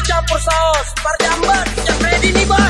dicampur saus, parjambat, yang ready nih bos.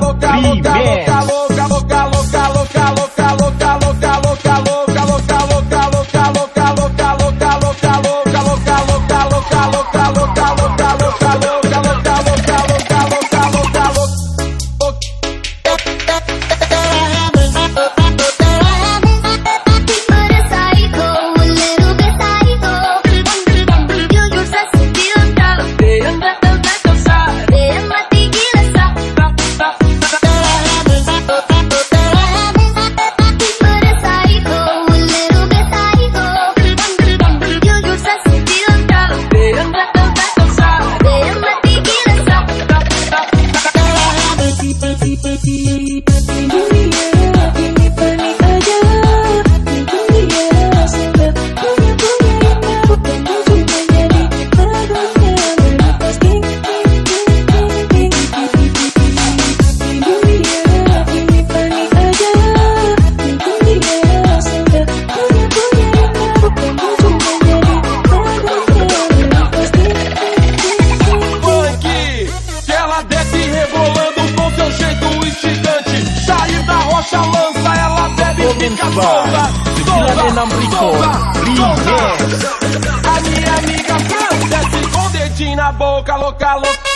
boca louca, louca. louca.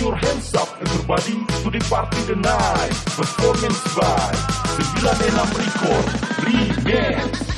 your hands up. Everybody to the party tonight. Performance by 96 Record Remix.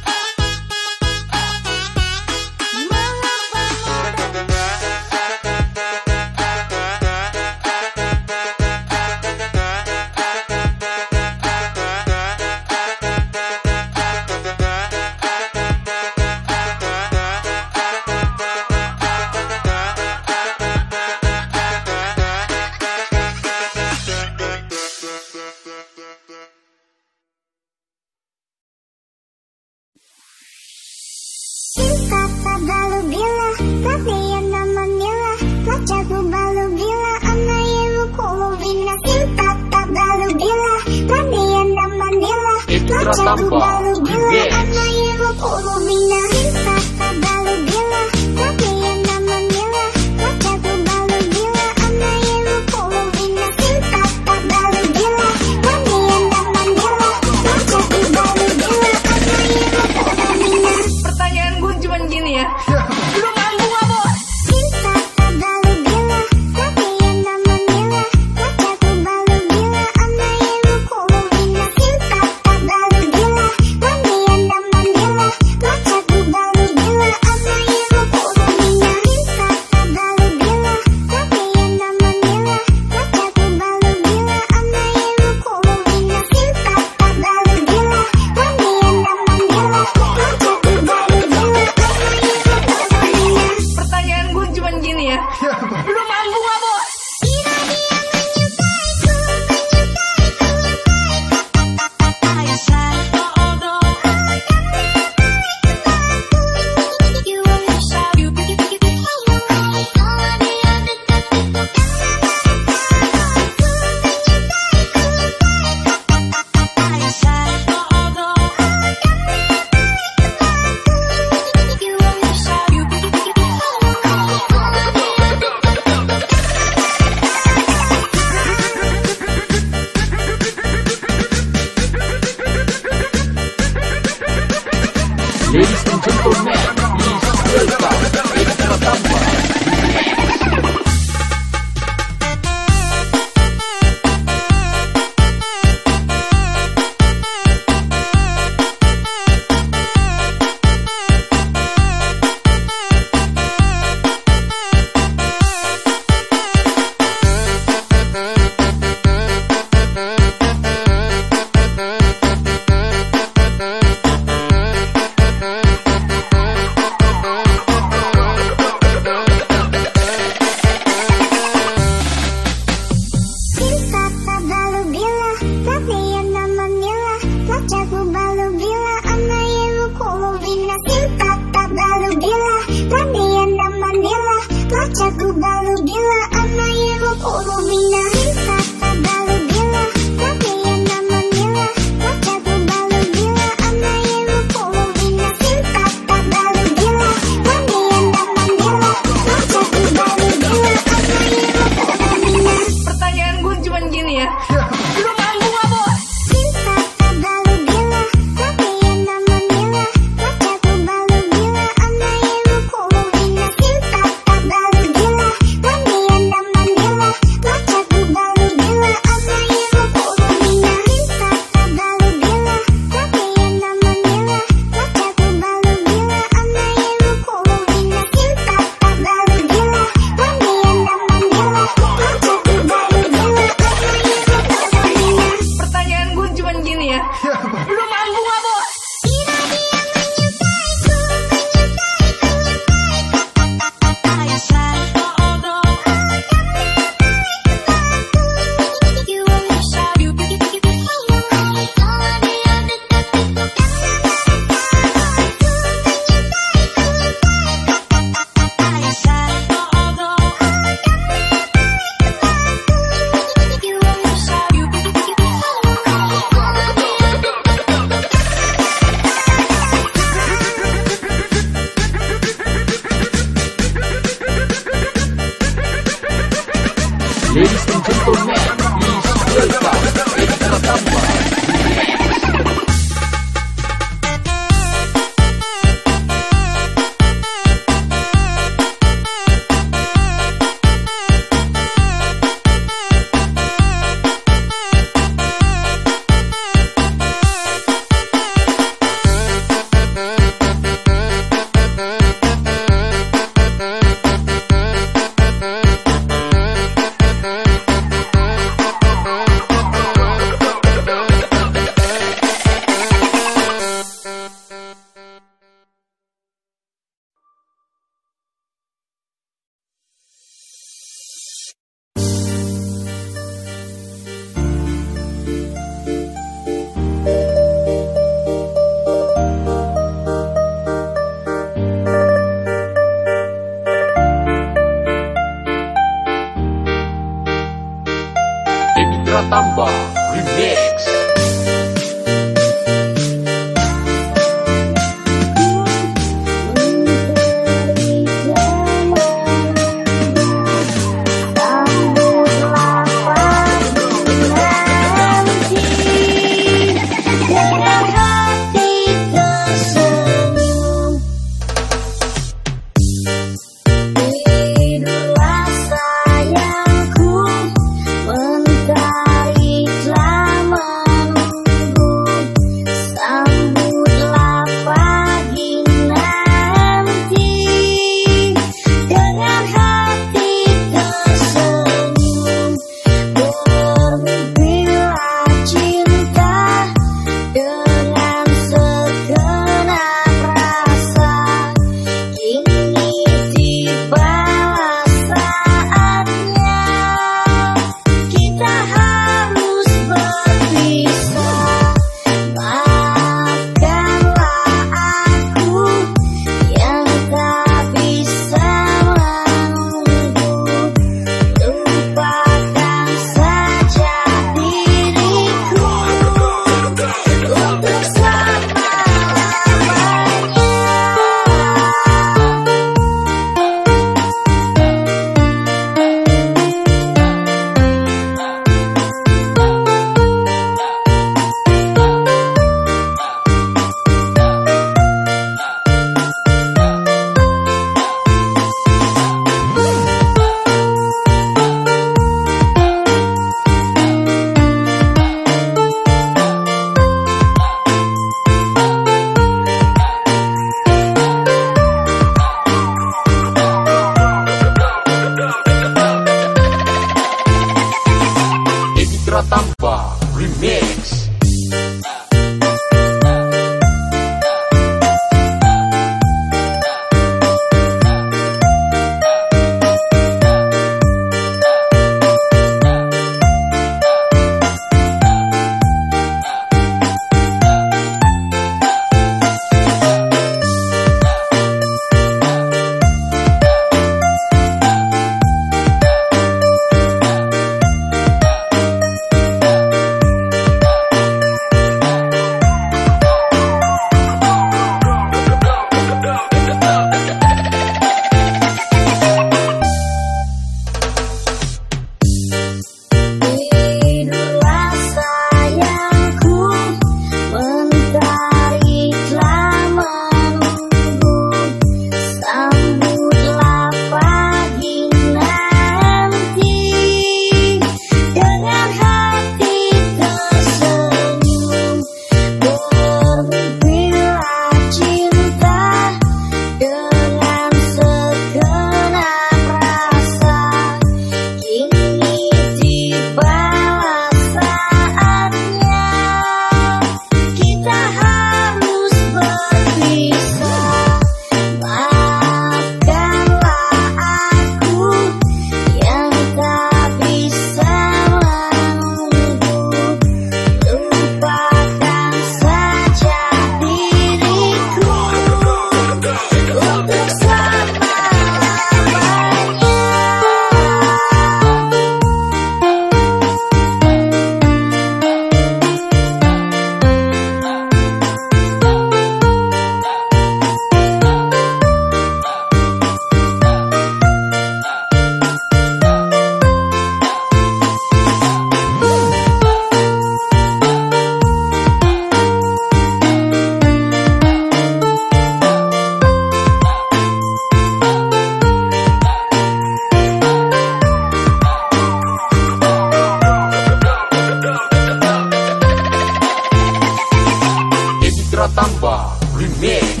Pratamba Remix